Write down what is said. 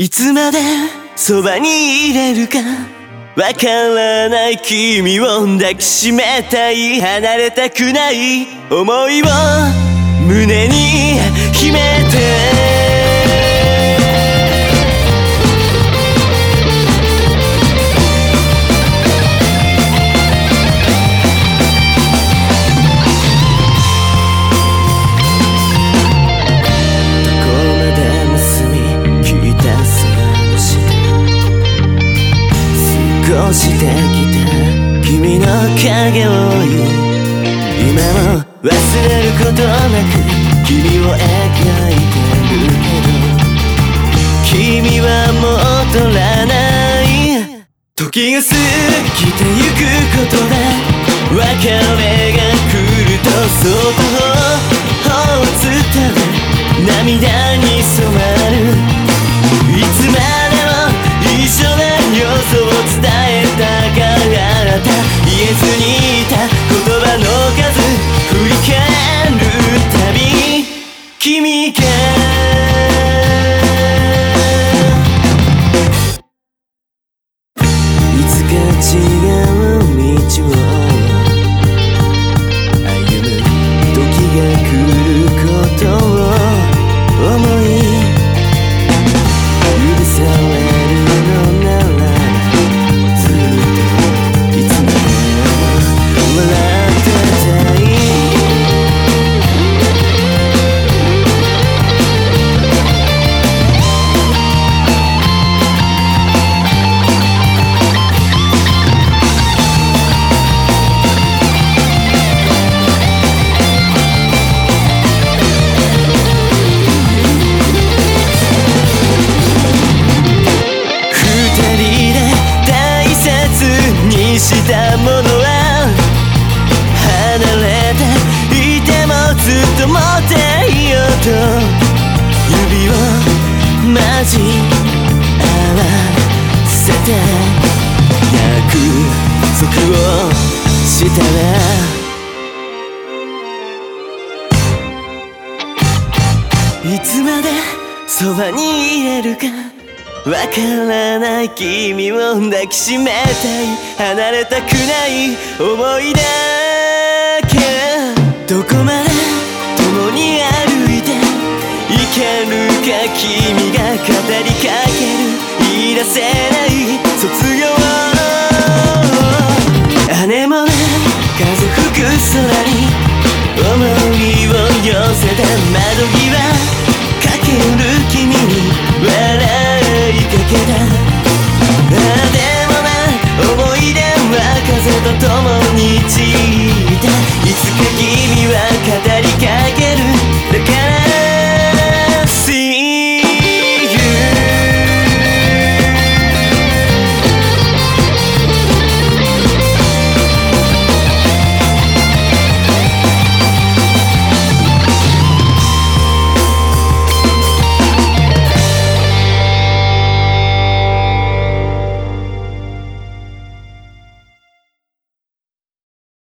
いつまでそばにいれるか。わからない君を抱きしめたい。離れたくない思いを胸に秘め少しできた君の影を追い今も忘れることなく君を描いてるけど君は戻らない時が過ぎてゆくことで別れが来るとそっずっと持っていようと指を交合わせて約束をしたら。いつまでそばにいれるかわからない君を抱きしめたい。離れたくない思いだけ。どこまでるか君が語りかける言い出せない卒業姉もね風吹く空に思いを寄せた窓際かける君に笑いかけた